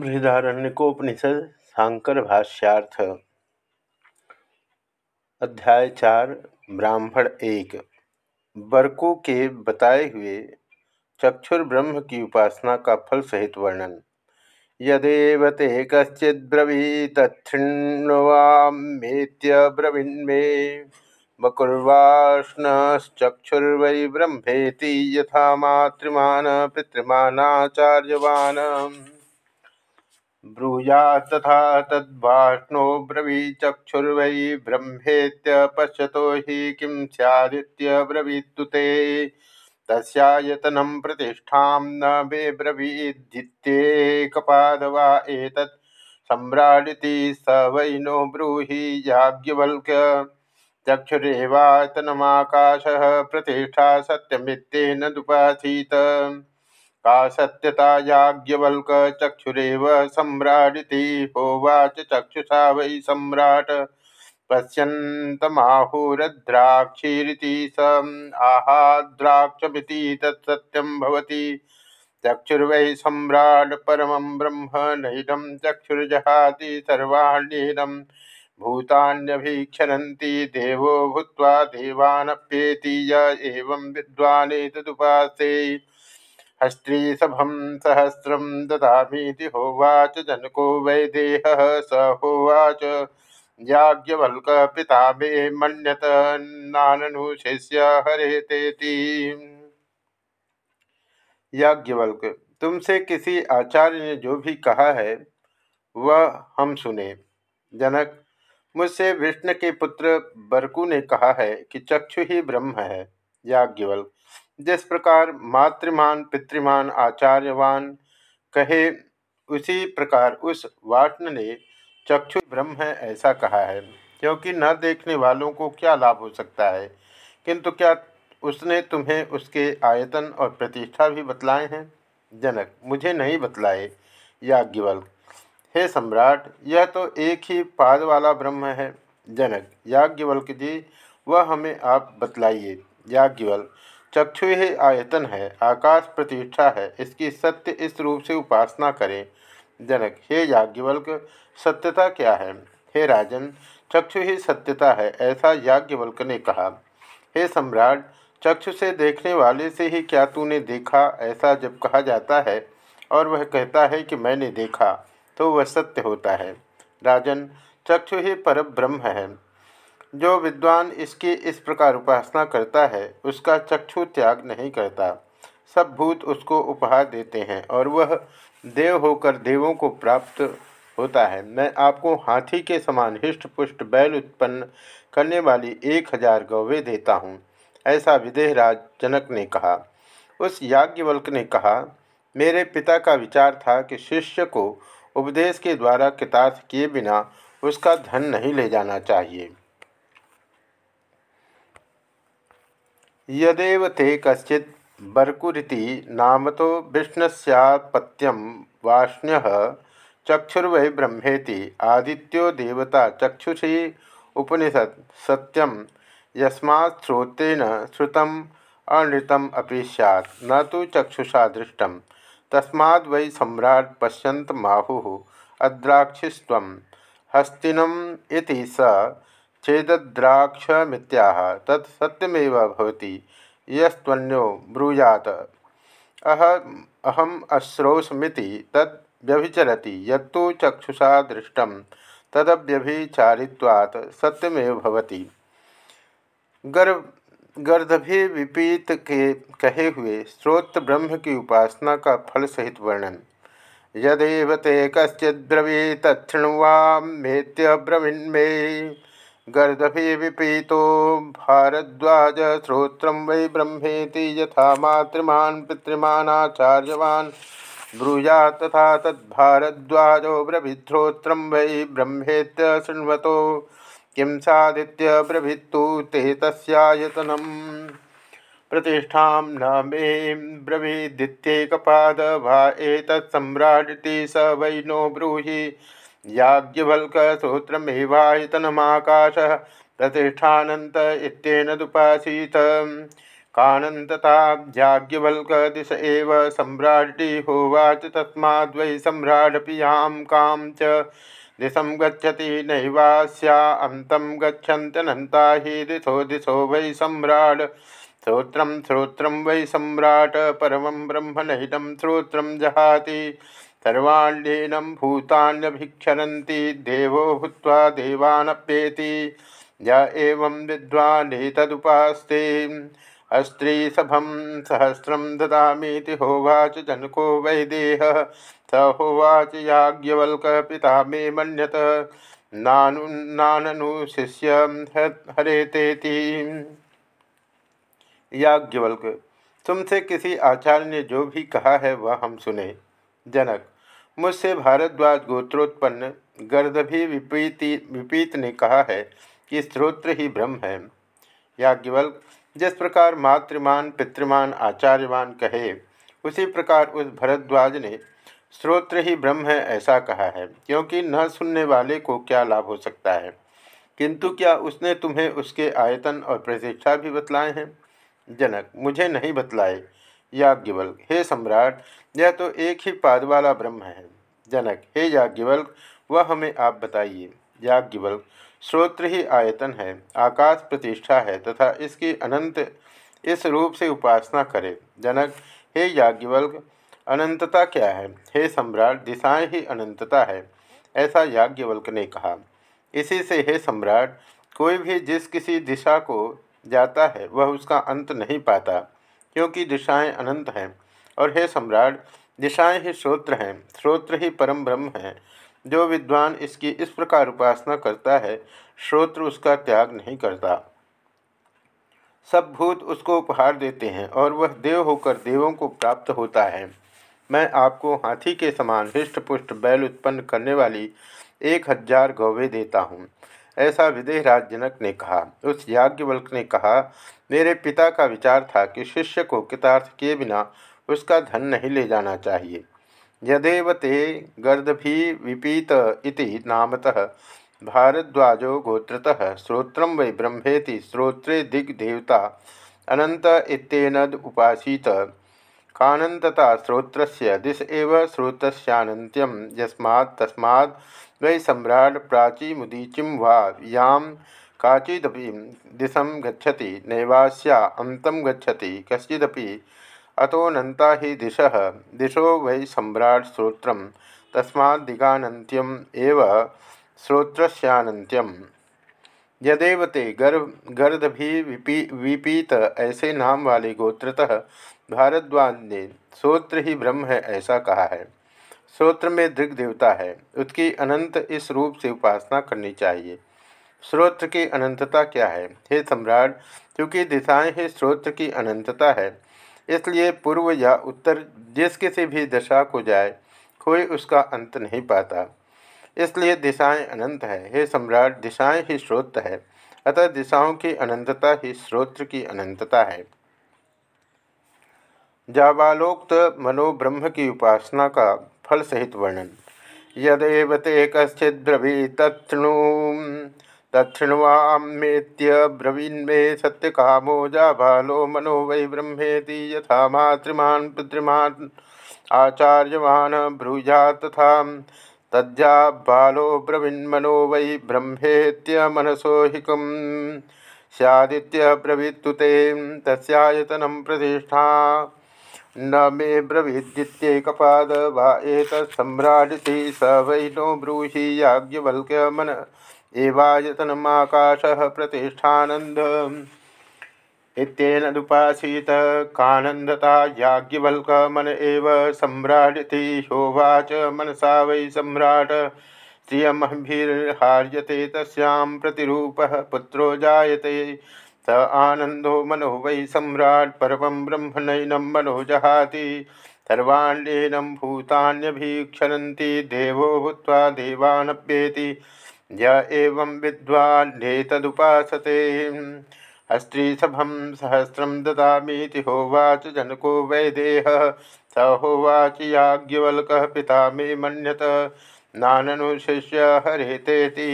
बृहदारण्यकोपनिषद शांकर भाष्यार्थ। अध्याय चार, ब्राह्मण एक। बरकू के बताए हुए चक्षुर ब्रह्म की उपासना का फल सहित वर्णन। यदेव ते कश्चिद्रवीतृण्वामेत्य ब्रवीन्मे बकुर्वाष्णश्चक्षुर्वै ब्रह्मेति यथा मातृमान पितृमानाचार्यवान् ब्रूया तथा तद्वाष्णो ब्रवीचक्षुर्वै ब्रह्मेत्य पश्यतो हि किं स्यादित्यब्रवीत्तु ते। तस्यायतनं प्रतिष्ठां न मे ब्रवीद्धित्येकपाद वा एतत् सम्राडिति स वै नो ब्रूहि याज्ञवल्क्य। चक्षुरेवायतनमाकाशः प्रतिष्ठा सत्यमित्येन दुपासीत। का सत्यता याज्ञवल्क चक्षुरेव सम्राडिति, होवाच चक्षुषा वै सम्राट। पश्यन्तमाहुरद्राक्षीरिति स आहाद्राक्षमिति तत्सत्यं भवति। चक्षुर्वै सम्राट परमं ब्रह्म, नैनं चक्षुर्जहाति सर्वाण्येनं। भूतान्यभीक्षरन्ति देवो भूत्वा देवानप्येति य एवं विद्वानेतदुपासे। हस्त्रीसभं सहस्रं ददामीति होवाच जनको वैदेहः स होवाच। याज्ञवल्क पिता मे मन्यत नाननुशिष्य हरेतेति। याज्ञवल्क, तुमसे किसी आचार्य ने जो भी कहा है, वह हम सुने। जनक, मुझसे विष्णु के पुत्र बरकू ने कहा है कि चक्षु ही ब्रह्म है। याज्ञवल्क जिस प्रकार मातृमान, पितृमान, आचार्यवान कहे, उसी प्रकार उस वाष्ण ने चक्षु ब्रह्म है ऐसा कहा है। क्योंकि न देखने वालों को क्या लाभ हो सकता है? किंतु क्या उसने तुम्हें उसके आयतन और प्रतिष्ठा भी बतलाए हैं? जनक, मुझे नहीं बतलाए, याज्ञवल्क। हे सम्राट, यह तो एक ही पाद वाला ब्रह्म है। जनक, याज्ञवल्क जी, वह हमें आप बतलाइए। याज्ञवल्क चक्षु ही, आयतन है, आकाश प्रतिष्ठा है, इसकी सत्य इस रूप से उपासना करें। जनक, हे याज्ञवल्क, सत्यता क्या है? हे राजन, चक्षु ही सत्यता है, ऐसा याज्ञवल्क ने कहा। हे सम्राट, चक्षु से देखने वाले से ही क्या तूने देखा? ऐसा जब कहा जाता है और वह कहता है कि मैंने देखा तो वह सत्य होता है। राजन, चक्षु ही पर ब्रह्म है। जो विद्वान इसकी इस प्रकार उपासना करता है, उसका चक्षु त्याग नहीं करता। सब भूत उसको उपहार देते हैं और वह देव होकर देवों को प्राप्त होता है। मैं आपको हाथी के समान हिष्ट पुष्ट बैल उत्पन्न करने वाली एक हज़ार गौवे देता हूँ, ऐसा विदेहराज जनक ने कहा। उस याज्ञवल्क ने कहा, मेरे पिता का विचार था कि शिष्य को उपदेश के द्वारा कृतार्थ किए बिना उसका धन नहीं ले जाना चाहिए। यदेव ते कश्चि बर्कुरीति नाम तो विष्णुस्यात्पत्यम वाष्ण्य चक्षुर्वै ब्रह्मेति आदित्यो देवता चक्षुषी उपनिषद सत्यम यस्मात्श्रोतेन श्रुतम अनृतम अपि सैत् न तो चक्षुषा दृष्ट। तस्माद् वै सम्राट पश्यन्त माहु अद्राक्षिस्व हस्तिनम इति स चेद्राक्षमित्याह तत् सत्यमेव भवति, यस्त्वन्यो ब्रूयात। अह, अहम अश्रोषमिति तद् व्यभिचरति, यत्तु चक्षुषा दृष्टम तदव्यभिचारित्वात् सत्यमेव भवति। गर्भ गर्दभि विपीत के, कहे हुए श्रोत ब्रह्म की उपासना का फल सहित वर्णन। यदेव ते कश्चिद्रवी तत्णुवामेत्य ब्रवीन्मे। गर्दभि विपीतो भारद्वाज श्रोत्र वै ब्रह्मेति यथा मातृमान पितृमानाचार्यवान् ब्रूया तथा तद्भारद्वाजो ब्रभिश्रोत्रं वै ब्रह्मेत्य शृण्वतो। किं सादित्य ब्रभित्तु ते तस्यायतनम्। प्रतिष्ठा न मे ब्रवीदित्येकपाद भा एतत्सम्राडिति स वै नो ब्रूहि। याज्ञवल्क सूत्रमेवायतनमाकाश प्रतिष्ठानंत इत्येन दुपासीत। कानन्तताभ्याज्ञवल्क दिश एव सम्राटी होवाच तस्माद् वै सम्राडपि यां च। दिशं गच्छति नैवास्या, अन्तं गच्छन्त्यनन्ता हि दिशो दिशो वै सम्राट्। श्रोत्रं श्रोत्रं वै सम्राट, परमं ब्रह्मणहितं श्रोत्रं जहाति। सर्वाण्येनं भूतान्यभिक्षरन्ति, देवो भूत्वा देवानप्येति। य एवं विद्वानेतदुपास्ते। अस्त्रीसभम सहस्रम ददामीति होवाच जनको वै देह। स होवाच याज्ञवल्क पिता मे मन्यत। नानु शिष्य हरेतेति। याज्ञवल्क, तुमसे किसी आचार्य ने जो भी कहा है वह हम सुने। जनक। मुझसे भारद्वाज गोत्रोत्पन्न गर्दभी विपीति, विपीत ने कहा है कि स्त्रोत्र ही ब्रह्म है। याज्ञवल्क, जिस प्रकार मातृमान, पितृमान आचार्यवान कहे, उसी प्रकार उस भरद्वाज ने स्रोत्र ही ब्रह्म है ऐसा कहा है, क्योंकि न सुनने वाले को क्या लाभ हो सकता है? किंतु क्या उसने तुम्हें उसके आयतन और प्रतिष्ठा भी बतलाए हैं? जनक, मुझे नहीं बतलाए। याज्ञवल्क, हे सम्राट यह तो एक ही पाद वाला ब्रह्म है। जनक, हे याज्ञवल्क, वह हमें आप बताइए। याज्ञवल्क श्रोत्र ही आयतन है, आकाश प्रतिष्ठा है तथा इसकी अनंत, इस रूप से उपासना करे। जनक, हे याज्ञवल्क, अनंतता क्या है? हे सम्राट, दिशाएँ ही अनंतता है, ऐसा याज्ञवल्क ने कहा। इसी से हे सम्राट, कोई भी जिस किसी दिशा को जाता है, वह उसका अंत नहीं पाता, क्योंकि दिशाएँ अनंत हैं। और हे सम्राट, दिशाएँ ही श्रोत्र हैं, श्रोत्र ही परम ब्रह्म हैं। जो विद्वान इसकी इस प्रकार उपासना करता है, श्रोत्र उसका त्याग नहीं करता। सब भूत उसको उपहार देते हैं और वह देव होकर देवों को प्राप्त होता है। मैं आपको हाथी के समान हृष्ट पुष्ट बैल उत्पन्न करने वाली एक हज़ार गौवे देता हूँ। ऐसा विदेह राजजनक ने कहा। उस याज्ञवल्क ने कहा, मेरे पिता का विचार था कि शिष्य को कृतार्थ किए बिना उसका धन नहीं ले जाना चाहिए। यदेव ते गर्दभी विपीत इति नामतः। भारद्वाजो गोत्रतः, श्रोत्र वै ब्रह्मेति, श्रोत्रे दिग्देवता अनंत इत्येनद उपासीत। कानन्तता श्रोत्रस्य दिश एव श्रोत्रस्यानन्त्यं, यस्मात् तस्मात् वै सम्राट् प्राचीमुदीचिं वा यां काचिदपि दिशं गच्छति, नैवास्या अन्तं गच्छति, कश्चिदपि अतोऽनन्ता ही दिश। दिशो वै सम्राट श्रोत्र तस्मादिगानन्त्यम एव श्रोत्रस्यानन्त्यम। यदेव ते गर्भ गर्दभी विपी विपीत ऐसे नाम वाले गोत्रतः भारद्वाज ने श्रोत्र ही ब्रह्म है ऐसा कहा है। श्रोत्र में दृग देवता है। उसकी अनंत इस रूप से उपासना करनी चाहिए। श्रोत्र की अनंतता क्या है? हे सम्राट क्योंकि दिशाएँ ही, श्रोत्र की अनंतता है। इसलिए पूर्व या उत्तर जिस किसी भी दशा को जाए, कोई उसका अंत नहीं पाता। इसलिए दिशाएँ अनंत है, हे सम्राट, दिशाएँ ही स्रोत है, अतः दिशाओं की अनंतता ही स्रोत्र की अनंतता है। जाबालोक्त मनोब्रह्म की उपासना का फल सहित वर्णन। यदेव ते कश्चित ब्रवी तत्णु तत्णुवामेत्य ब्रवीन्मे सत्यकामो जाबालो मनो वै ब्रह्मेति यथा मातृमान् पितृमान् आचार्यवान् ब्रूजा तथा तज्जा बालो ब्रवीन्मनो वै ब्रह्मेत्यमनसो हिकं स्यादित्य ब्रवीत्तु ते तस्यायतनं प्रतिष्ठा। न मे ब्रवीद्येकपाद वा एतत्सम्राजिति स वै नो ब्रूहि याज्ञवल्क्यमन एवायतनमाकाश प्रतिष्ठानंद इत्येनदुपासीत कानंदता याज्ञवल्क मन एव सम्राटी होवाच मनसा वै सम्राट। श्रियमभिर्हार्यते तस्यां प्रतिरूपः पुत्रो जायते। स आनंदो मनो वै सम्राट परम ब्रह्मणैनं मनो जहाति। सर्वाण्येनं भूतान्यभीक्षरन्ति देवो भूत्वा देवानप्येति। य एवं विद्वान्नेतदुपासते अस्त्रीसभं सहस्रं ददामीति होवाच जनको वैदेह। स होवाच याज्ञवल्कः पिता मे मन्यत। नाननुशिष्य हरेतेति।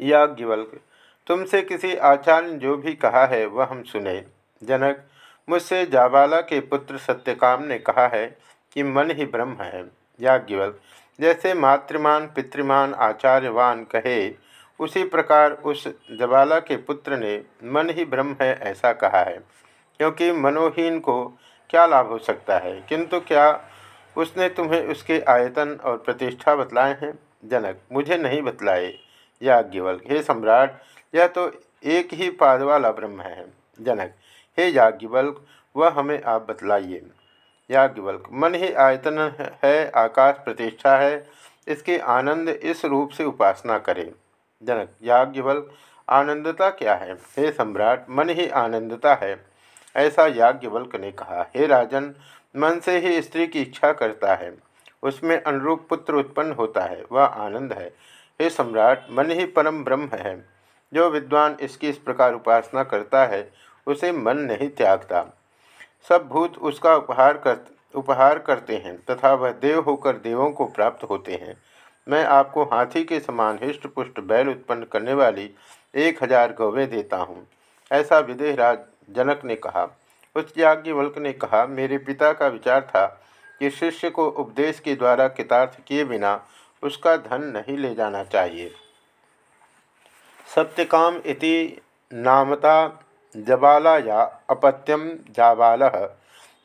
याज्ञवल्क, तुमसे किसी आचार्य ने जो भी कहा है, वह हम सुने। जनक, मुझसे जाबाला के पुत्र सत्यकाम ने कहा है कि मन ही ब्रह्म है। याज्ञवल जैसे मातृमान, पितृमान, आचार्यवान कहे, उसी प्रकार उस जबाला के पुत्र ने, मन ही ब्रह्म है ऐसा कहा है। क्योंकि मनोहीन को क्या लाभ हो सकता है? किंतु क्या उसने तुम्हें उसके आयतन और प्रतिष्ठा बतलाए हैं? जनक, मुझे नहीं बतलाए, याज्ञवल्क। हे सम्राट, यह तो एक ही पाद वाला ब्रह्म है। जनक, हे याज्ञवल्क, वह हमें आप बतलाइए। याज्ञवल्क, मन ही आयतन है आकाश प्रतिष्ठा है, इसके आनंद इस रूप से उपासना करें। जनक, याज्ञवल्क, आनंदता क्या है? हे सम्राट, मन ही आनंदता है। ऐसा याज्ञवल्क ने कहा। हे राजन, मन से ही स्त्री की इच्छा करता है। उसमें अनुरूप पुत्र उत्पन्न होता है, वह आनंद है। हे सम्राट, मन ही परम ब्रह्म है। जो विद्वान इसकी इस प्रकार उपासना करता है, उसे मन नहीं त्यागता। सब भूत उसका उपहार कर उपहार करते हैं, तथा वह देव होकर देवों को प्राप्त होते हैं। मैं आपको हाथी के समान हिष्ट पुष्ट बैल उत्पन्न करने वाली एक हज़ार गौवें देता हूँ। ऐसा विदेहराज जनक ने कहा। उस याज्ञवल्क ने कहा, मेरे पिता का विचार था कि शिष्य को उपदेश के द्वारा कितार्थ किए बिना उसका धन नहीं ले जाना चाहिए। सत्यकाम इति नामता जबाला या अपत्यम जाबाल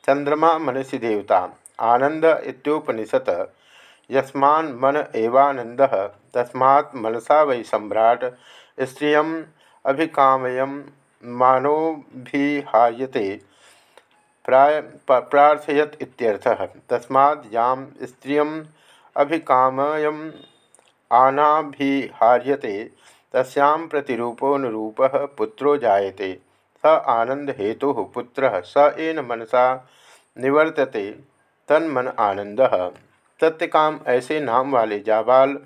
चंद्रमा मनसी देवता। आनंद इत्योपनिषत्। यस्मान मन एवानंद, तस्मात् मनसा वै सम्राट, स्त्रिय अभिकामयम मानोभिहायते प्राय प्रार्थयत इत्यर्थः। तस्मात् याम स्त्रियम अभिकामयम आनाभिहार्यते, तस्यां प्रतिरूपोनुरूप पुत्रो जायते। आनंद हेतु पुत्र स एन मनसा। निवर्तते तन मन आनंद सत्यकाम ऐसे नाम वाले जाबाल,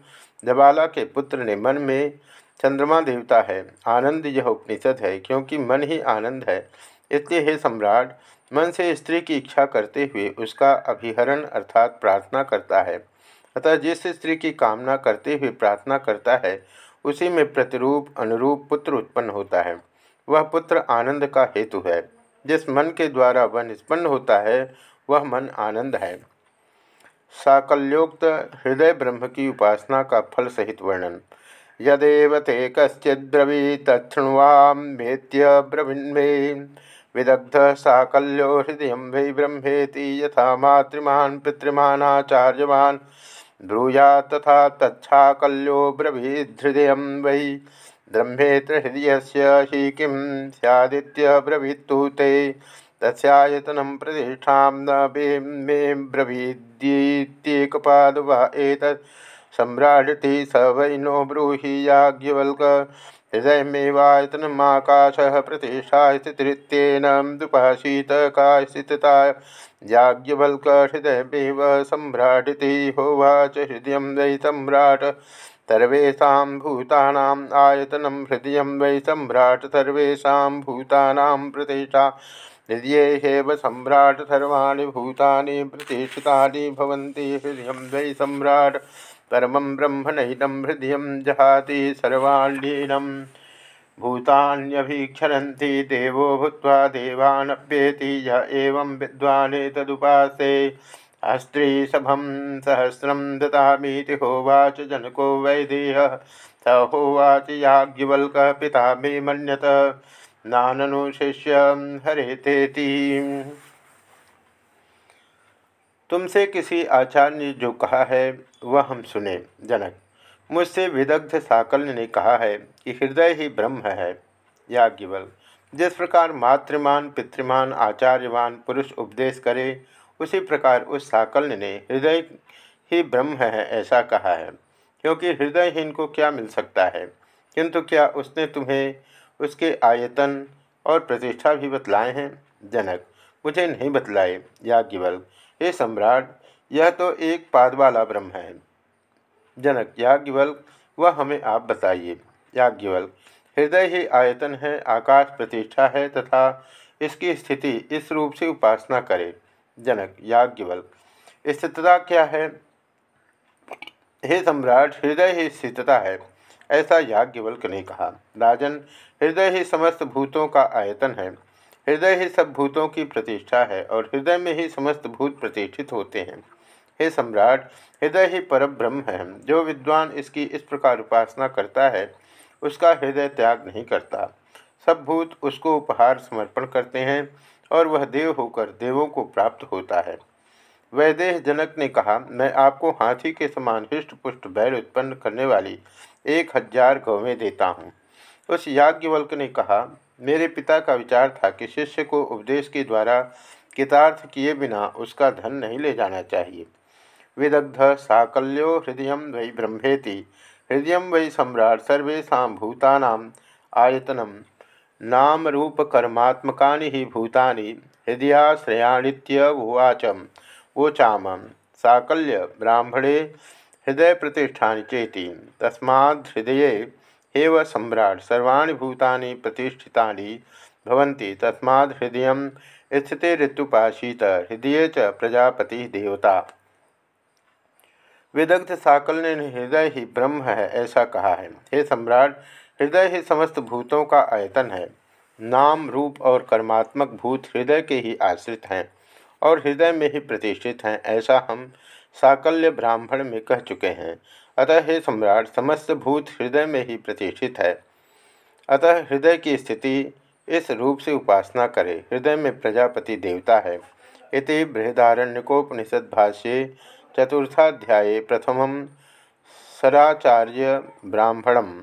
जबाला के पुत्र ने मन में चंद्रमा देवता है। आनंद यह उपनिषद है, क्योंकि मन ही आनंद है। इसलिए हे सम्राट, मन से स्त्री की इच्छा करते हुए उसका अभिहरण अर्थात प्रार्थना करता है। अतः जिस स्त्री की कामना करते हुए प्रार्थना करता है, उसी में प्रतिरूप, अनुरूप पुत्र उत्पन्न होता है। वह पुत्र आनंद का हेतु है। जिस मन के द्वारा वह निष्पन्न होता है, वह मन आनंद है। साकल्योक्त हृदय ब्रह्म की उपासना का फल सहित वर्णन। यदेव ते कश्चिद्रवी तत्णुवामेत्य ब्रवीन्मे। विदग्ध साकल्यो हृदय वै ब्रह्मेति यथा मातृमान पितृमानाचार्यवान् ब्रूया तथा तच्छाकल्यो ब्रवीदृदय वै। ब्रह्मेत्र हृदय ही किं सदित्यब्रवीत्तु ते। तस्यायतनं प्रतिष्ठा न मे ब्रवीद्येत्येकपाद वा एतत् सम्राटी स वै नो ब्रूहि याज्ञवल्क। हृदयमेवायतनमाकाशः प्रतिष्ठा दुपासीत का स्थितता याज्ञवल्क हृदयमेव सम्राटिति होवाच हृदय वै सम्राट सर्वेशा भूतानाम् आयतनं हृदय वै सम्राट सर्वेशा भूतानां प्रतिष्ठा। हृदय सम्राट सर्वाणी भूतानि प्रतिष्ठितानि भवन्ति। वै सम्राट परम ब्रह्म नैनं हृदय जहाति सर्वाण्यीनं। भूतान्यभीक्षरन्ति देवो भूत्वा देवानप्येति य एवं विद्वानेतदुपासे अस्त्रीसभं सहस्रं ददामीति होवाच जनको वैदेह। स होवाच याज्ञवल्कः पिता मे मन्यत। नाननु शिष्य हरेतेति तुमसे किसी आचार्य ने जो कहा है, वह हम सुने। जनक, मुझसे विदग्ध साकल ने कहा है कि हृदय ही ब्रह्म है। याज्ञवल जिस प्रकार मातृमान, पितृमान, आचार्यवान, पुरुष उपदेश करे उसी प्रकार उस साकल्य ने हृदय ही ब्रह्म है ऐसा कहा है। क्योंकि हृदयहीन को क्या मिल सकता है? किंतु क्या उसने तुम्हें उसके आयतन और प्रतिष्ठा भी बतलाए हैं? जनक, मुझे नहीं बतलाए याज्ञवल हे सम्राट, यह तो एक पाद वाला ब्रह्म है। जनक याज्ञवल वह हमें आप बताइए। याज्ञवल हृदय ही आयतन है, आकाश प्रतिष्ठा है तथा इसकी स्थिति इस रूप से उपासना करे। जनक याज्ञवल्क, स्थितता क्या है? हे सम्राट, हृदय ही स्थितता है, ऐसा याज्ञवल्क ने कहा। राजन, हृदय ही समस्त भूतों का आयतन है। हृदय ही सब भूतों की प्रतिष्ठा है और हृदय में ही समस्त भूत प्रतिष्ठित होते हैं। हे सम्राट, हृदय ही पर ब्रह्म है। जो विद्वान इसकी इस प्रकार उपासना करता है, उसका हृदय त्याग नहीं करता। सब भूत उसको उपहार समर्पण करते हैं। और वह देव होकर देवों को प्राप्त होता है। वैदेह जनक ने कहा, मैं आपको हाथी के समान हृष्ट पुष्ट बैल उत्पन्न करने वाली एक हज़ार गौवें देता हूँ। उस याज्ञवल्क ने कहा, मेरे पिता का विचार था कि शिष्य को उपदेश के द्वारा कितार्थ किए बिना उसका धन नहीं ले जाना चाहिए। विदग्ध साकल्यो हृदय वै ब्रह्मेति, हृदय वै सम्राट सर्वेशा भूताना आयतनम। नाम रूप कर्मात्मका ही भूतानि हृदयाश्रयाणीत्यवाच वोचाम साकल्य ब्राह्मणे हृदय प्रतिष्ठा चेती। तस्माद् हृदय एव सम्राट, सर्वाणी भूतानि प्रतिष्ठितानि भवन्ति। तस्माद् हृदय स्थिति ऋतुपाशीत, हृदय च प्रजापति देवता। विदग्ध हृदय ही ब्रह्म है, ऐसा कहा है। हे सम्राट हृदय ही समस्त भूतों का आयतन है। नाम, रूप और कर्मात्मक भूत हृदय के ही आश्रित हैं और हृदय में ही प्रतिष्ठित हैं, ऐसा हम साकल्य ब्राह्मण में कह चुके हैं। अतः हे सम्राट, समस्त भूत हृदय में ही प्रतिष्ठित है। अतः हृदय की स्थिति इस रूप से उपासना करे। हृदय में प्रजापति देवता है। इति बृहदारण्यकोपनिषद भाष्ये चतुर्थाध्याये प्रथम सराचार्य ब्राह्मणम।